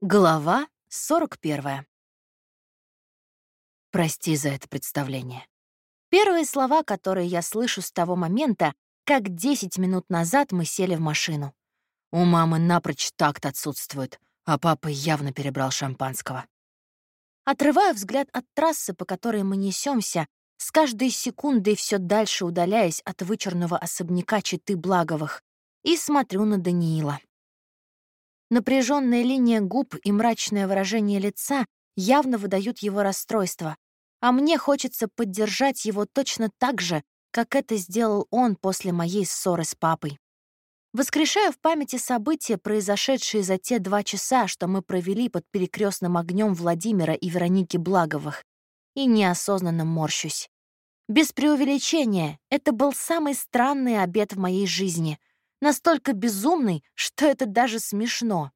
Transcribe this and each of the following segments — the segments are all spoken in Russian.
Глава 41. Прости за это представление. Первые слова, которые я слышу с того момента, как 10 минут назад мы сели в машину. У мамы напрочь такт отсутствует, а папа явно перебрал шампанского. Отрываю взгляд от трассы, по которой мы несемся, с каждой секундой все дальше удаляясь от вычурного особняка Читы Благовых, и смотрю на Даниила. Напряженная линия губ и мрачное выражение лица явно выдают его расстройство, а мне хочется поддержать его точно так же, как это сделал он после моей ссоры с папой. Воскрешаю в памяти события, произошедшие за те два часа, что мы провели под перекрестным огнем Владимира и Вероники Благовых, и неосознанно морщусь. Без преувеличения, это был самый странный обед в моей жизни, настолько безумный, что это даже смешно.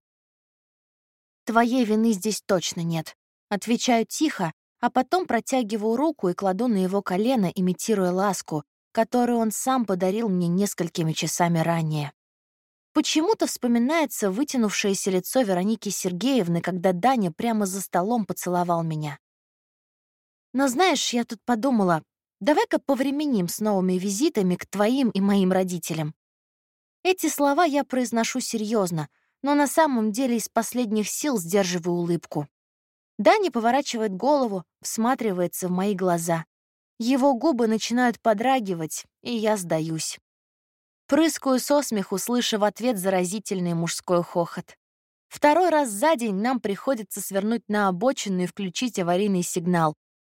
«Твоей вины здесь точно нет», — отвечаю тихо, а потом протягиваю руку и кладу на его колено, имитируя ласку, которую он сам подарил мне несколькими часами ранее. Почему-то вспоминается вытянувшееся лицо Вероники Сергеевны, когда Даня прямо за столом поцеловал меня. Но знаешь, я тут подумала, давай-ка повременим с новыми визитами к твоим и моим родителям. Эти слова я произношу серьезно, но на самом деле из последних сил сдерживаю улыбку. Дани поворачивает голову, всматривается в мои глаза. Его губы начинают подрагивать, и я сдаюсь. Прыскаю со смеху, слыша в ответ заразительный мужской хохот. Второй раз за день нам приходится свернуть на обочину и включить аварийный сигнал.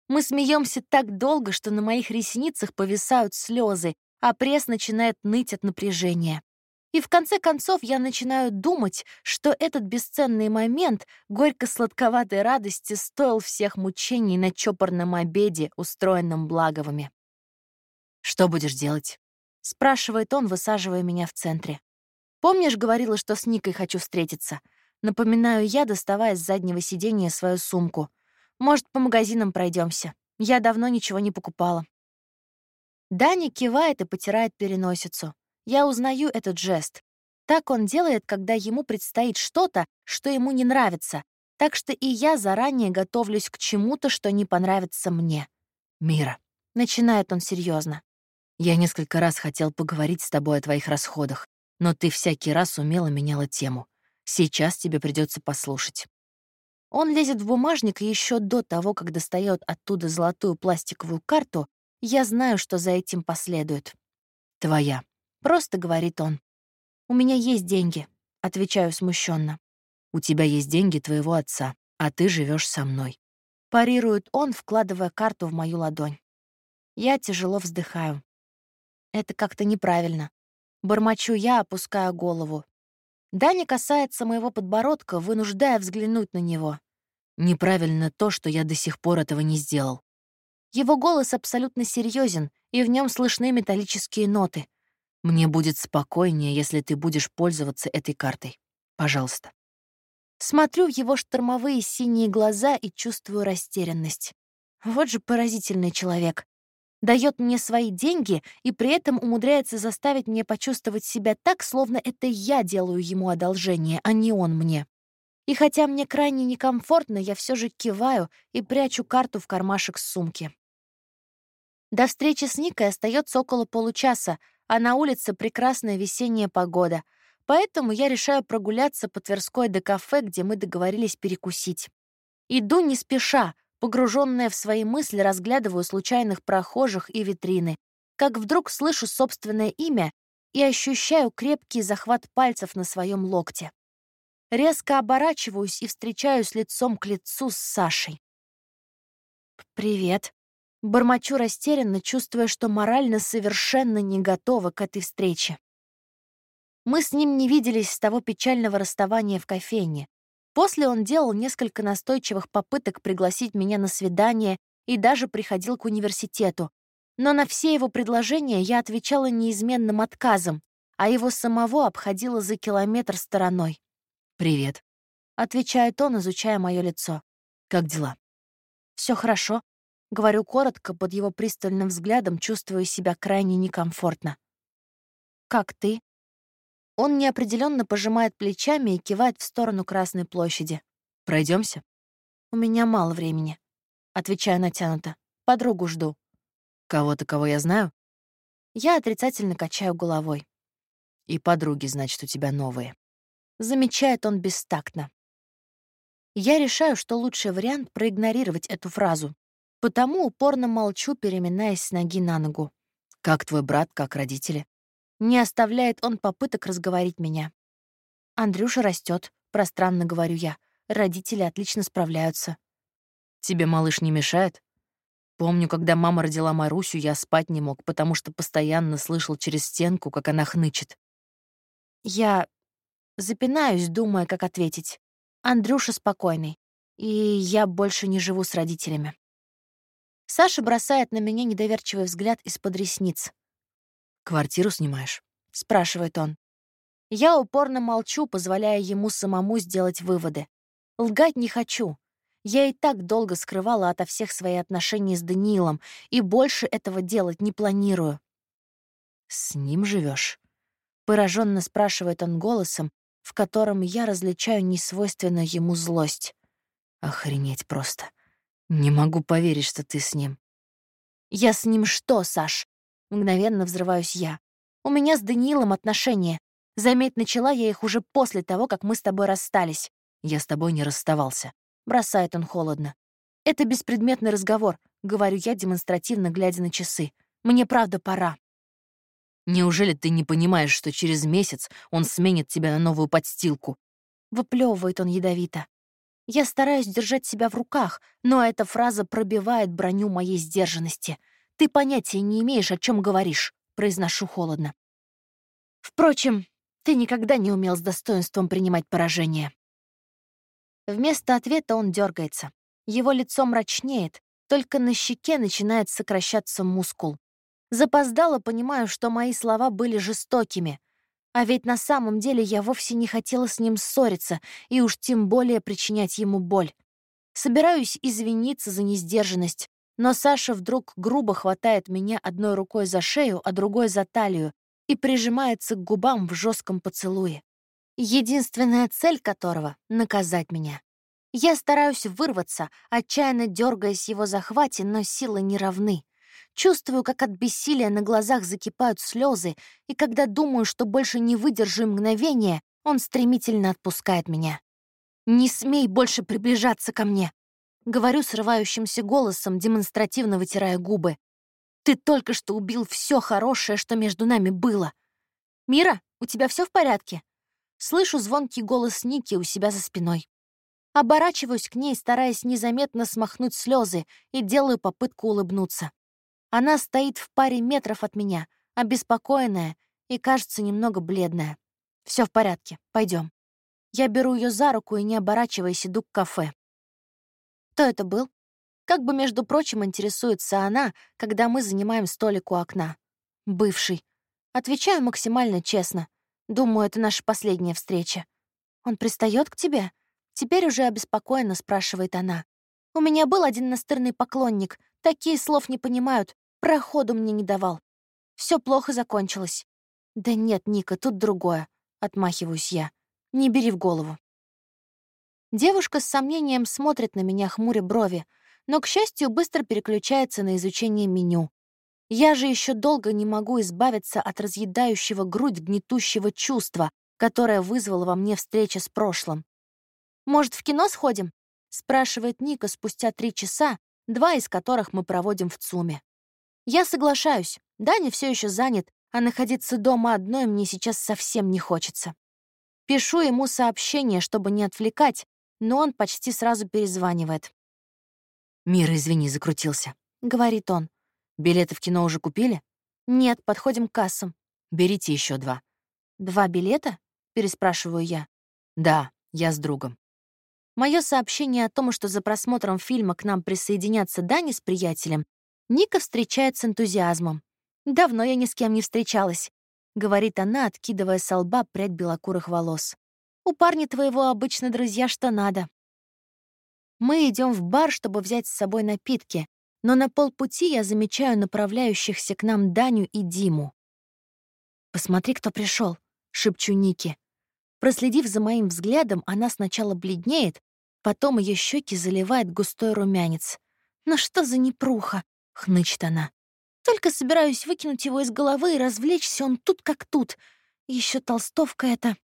Мы смеемся так долго, что на моих ресницах повисают слезы, а пресс начинает ныть от напряжения. И в конце концов я начинаю думать, что этот бесценный момент горько-сладковатой радости стоил всех мучений на чопорном обеде, устроенном Благовыми. «Что будешь делать?» — спрашивает он, высаживая меня в центре. «Помнишь, говорила, что с Никой хочу встретиться?» Напоминаю я, доставая с заднего сиденья свою сумку. «Может, по магазинам пройдемся? Я давно ничего не покупала». Даня кивает и потирает переносицу. Я узнаю этот жест. Так он делает, когда ему предстоит что-то, что ему не нравится. Так что и я заранее готовлюсь к чему-то, что не понравится мне. «Мира», — начинает он серьезно. «Я несколько раз хотел поговорить с тобой о твоих расходах, но ты всякий раз умело меняла тему. Сейчас тебе придется послушать». Он лезет в бумажник, и еще до того, как достает оттуда золотую пластиковую карту, я знаю, что за этим последует. «Твоя», Просто говорит он. «У меня есть деньги», — отвечаю смущенно. «У тебя есть деньги твоего отца, а ты живешь со мной». Парирует он, вкладывая карту в мою ладонь. Я тяжело вздыхаю. Это как-то неправильно. Бормочу я, опуская голову. Даня касается моего подбородка, вынуждая взглянуть на него. Неправильно то, что я до сих пор этого не сделал. Его голос абсолютно серьезен, и в нем слышны металлические ноты. Мне будет спокойнее, если ты будешь пользоваться этой картой. Пожалуйста. Смотрю в его штормовые синие глаза и чувствую растерянность. Вот же поразительный человек. Дает мне свои деньги и при этом умудряется заставить меня почувствовать себя так, словно это я делаю ему одолжение, а не он мне. И хотя мне крайне некомфортно, я все же киваю и прячу карту в кармашек сумки. До встречи с Никой остается около получаса, а на улице прекрасная весенняя погода, поэтому я решаю прогуляться по Тверской до кафе, где мы договорились перекусить. Иду не спеша, погруженная в свои мысли, разглядываю случайных прохожих и витрины, как вдруг слышу собственное имя и ощущаю крепкий захват пальцев на своем локте. Резко оборачиваюсь и встречаюсь лицом к лицу с Сашей. «Привет», Бормочу растерянно, чувствуя, что морально совершенно не готова к этой встрече. Мы с ним не виделись с того печального расставания в кофейне. После он делал несколько настойчивых попыток пригласить меня на свидание и даже приходил к университету. Но на все его предложения я отвечала неизменным отказом, а его самого обходила за километр стороной. «Привет», — отвечает он, изучая мое лицо. «Как дела?» Все хорошо», Говорю коротко, под его пристальным взглядом чувствую себя крайне некомфортно. «Как ты?» Он неопределенно пожимает плечами и кивает в сторону Красной площади. Пройдемся? «У меня мало времени», — отвечаю натянуто. «Подругу жду». «Кого-то, кого я знаю?» Я отрицательно качаю головой. «И подруги, значит, у тебя новые». Замечает он бестактно. Я решаю, что лучший вариант — проигнорировать эту фразу. Потому упорно молчу, переминаясь с ноги на ногу. «Как твой брат, как родители?» Не оставляет он попыток разговорить меня. Андрюша растет, пространно говорю я. Родители отлично справляются. Тебе малыш не мешает? Помню, когда мама родила Марусю, я спать не мог, потому что постоянно слышал через стенку, как она хнычет. Я запинаюсь, думая, как ответить. Андрюша спокойный, и я больше не живу с родителями. Саша бросает на меня недоверчивый взгляд из-под ресниц. «Квартиру снимаешь?» — спрашивает он. Я упорно молчу, позволяя ему самому сделать выводы. Лгать не хочу. Я и так долго скрывала ото всех свои отношения с Даниилом, и больше этого делать не планирую. «С ним живешь? Пораженно спрашивает он голосом, в котором я различаю несвойственную ему злость. Охренеть просто. Не могу поверить, что ты с ним. Я с ним что, Саш? Мгновенно взрываюсь я. У меня с Даниилом отношения. Заметь, начала я их уже после того, как мы с тобой расстались. Я с тобой не расставался. Бросает он холодно. Это беспредметный разговор, говорю я, демонстративно глядя на часы. Мне правда пора. Неужели ты не понимаешь, что через месяц он сменит тебя на новую подстилку? Выплевывает он ядовито. Я стараюсь держать себя в руках, но эта фраза пробивает броню моей сдержанности. «Ты понятия не имеешь, о чем говоришь», — произношу холодно. Впрочем, ты никогда не умел с достоинством принимать поражение. Вместо ответа он дергается. Его лицо мрачнеет, только на щеке начинает сокращаться мускул. Запоздало понимаю, что мои слова были жестокими, а ведь на самом деле я вовсе не хотела с ним ссориться и уж тем более причинять ему боль. Собираюсь извиниться за несдержанность, но Саша вдруг грубо хватает меня одной рукой за шею, а другой за талию и прижимается к губам в жестком поцелуе. Единственная цель которого — наказать меня. Я стараюсь вырваться, отчаянно дергаясь его захвате, но силы не равны. Чувствую, как от бессилия на глазах закипают слезы, и когда думаю, что больше не выдержу мгновения, он стремительно отпускает меня. «Не смей больше приближаться ко мне!» Говорю срывающимся голосом, демонстративно вытирая губы. «Ты только что убил все хорошее, что между нами было!» «Мира, у тебя все в порядке?» Слышу звонкий голос Ники у себя за спиной. Оборачиваюсь к ней, стараясь незаметно смахнуть слезы, и делаю попытку улыбнуться. Она стоит в паре метров от меня, обеспокоенная и, кажется, немного бледная. Все в порядке, пойдем. Я беру ее за руку и, не оборачиваясь, иду к кафе. Кто это был? Как бы, между прочим, интересуется она, когда мы занимаем столик у окна. Бывший. Отвечаю максимально честно. Думаю, это наша последняя встреча. Он пристает к тебе? Теперь уже обеспокоенно спрашивает она. У меня был один настырный поклонник. Такие слов не понимают. Проходу мне не давал. Все плохо закончилось. Да нет, Ника, тут другое. Отмахиваюсь я. Не бери в голову. Девушка с сомнением смотрит на меня, хмуря брови, но, к счастью, быстро переключается на изучение меню. Я же еще долго не могу избавиться от разъедающего грудь гнетущего чувства, которое вызвало во мне встреча с прошлым. «Может, в кино сходим?» — спрашивает Ника спустя три часа, два из которых мы проводим в ЦУМе. Я соглашаюсь. Даня все еще занят, а находиться дома одной мне сейчас совсем не хочется. Пишу ему сообщение, чтобы не отвлекать, но он почти сразу перезванивает. «Мира, извини, закрутился», — говорит он. «Билеты в кино уже купили?» «Нет, подходим к кассам». «Берите еще два». «Два билета?» — переспрашиваю я. «Да, я с другом». Мое сообщение о том, что за просмотром фильма к нам присоединятся Дани с приятелем, Ника встречает с энтузиазмом. «Давно я ни с кем не встречалась», — говорит она, откидывая со лба прядь белокурых волос. «У парня твоего обычно друзья что надо». Мы идем в бар, чтобы взять с собой напитки, но на полпути я замечаю направляющихся к нам Даню и Диму. «Посмотри, кто пришел, шепчу Нике. Проследив за моим взглядом, она сначала бледнеет, Потом ее щеки заливает густой румянец. «Ну что за непруха?» — хнычет она. «Только собираюсь выкинуть его из головы и развлечься, он тут как тут. Еще толстовка эта...»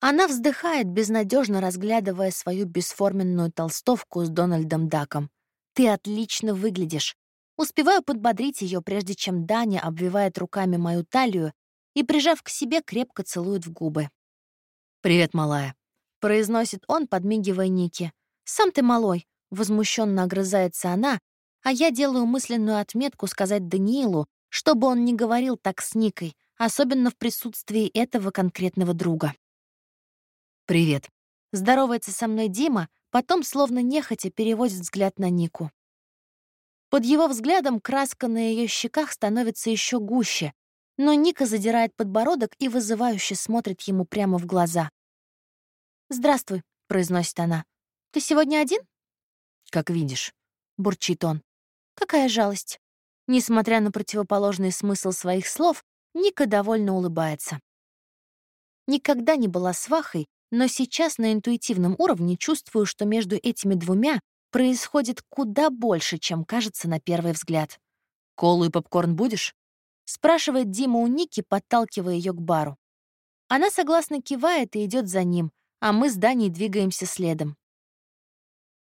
Она вздыхает, безнадежно разглядывая свою бесформенную толстовку с Дональдом Даком. «Ты отлично выглядишь». Успеваю подбодрить ее, прежде чем Даня обвивает руками мою талию и, прижав к себе, крепко целует в губы. «Привет, малая», — произносит он, подмигивая Нике. «Сам ты малой», — возмущенно огрызается она, а я делаю мысленную отметку сказать Даниилу, чтобы он не говорил так с Никой, особенно в присутствии этого конкретного друга. «Привет». Здоровается со мной Дима, потом, словно нехотя, переводит взгляд на Нику. Под его взглядом краска на ее щеках становится еще гуще, но Ника задирает подбородок и вызывающе смотрит ему прямо в глаза. «Здравствуй», — произносит она. «Ты сегодня один?» «Как видишь», — бурчит он. «Какая жалость». Несмотря на противоположный смысл своих слов, Ника довольно улыбается. Никогда не была свахой, но сейчас на интуитивном уровне чувствую, что между этими двумя происходит куда больше, чем кажется на первый взгляд. «Колу и попкорн будешь?» — спрашивает Дима у Ники, подталкивая ее к бару. Она согласно кивает и идет за ним, а мы с Даней двигаемся следом.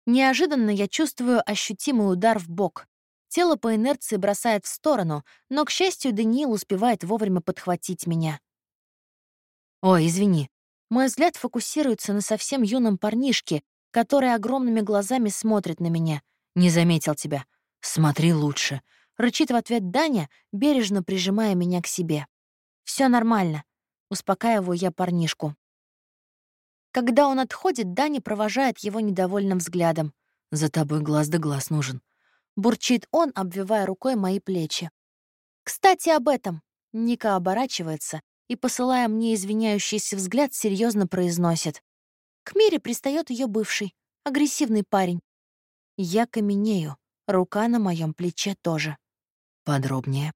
Неожиданно я чувствую ощутимый удар в бок. Тело по инерции бросает в сторону, но, к счастью, Даниил успевает вовремя подхватить меня. «Ой, извини», мой взгляд фокусируется на совсем юном парнишке, который огромными глазами смотрит на меня. «Не заметил тебя. Смотри лучше», — рычит в ответ Даня, бережно прижимая меня к себе. Все нормально», — успокаиваю я парнишку. Когда он отходит, Даня провожает его недовольным взглядом. «За тобой глаз да глаз нужен», — бурчит он, обвивая рукой мои плечи. «Кстати, об этом». Ника оборачивается и, посылая мне извиняющийся взгляд, серьезно произносит. К Мире пристает ее бывший, агрессивный парень. Я каменею, рука на моем плече тоже. Подробнее.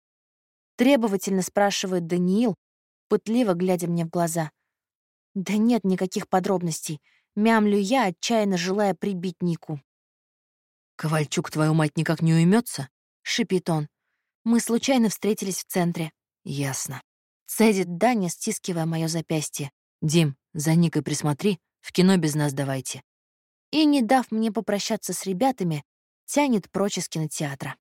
Требовательно спрашивает Даниил, пытливо глядя мне в глаза. Да нет никаких подробностей. Мямлю я, отчаянно желая прибить Нику. «Ковальчук, твою мать, никак не уймется? шипит он. Мы случайно встретились в центре. Ясно. Цедит Даня, стискивая мое запястье. «Дим, за Никой присмотри, в кино без нас давайте». И, не дав мне попрощаться с ребятами, тянет прочь из кинотеатра.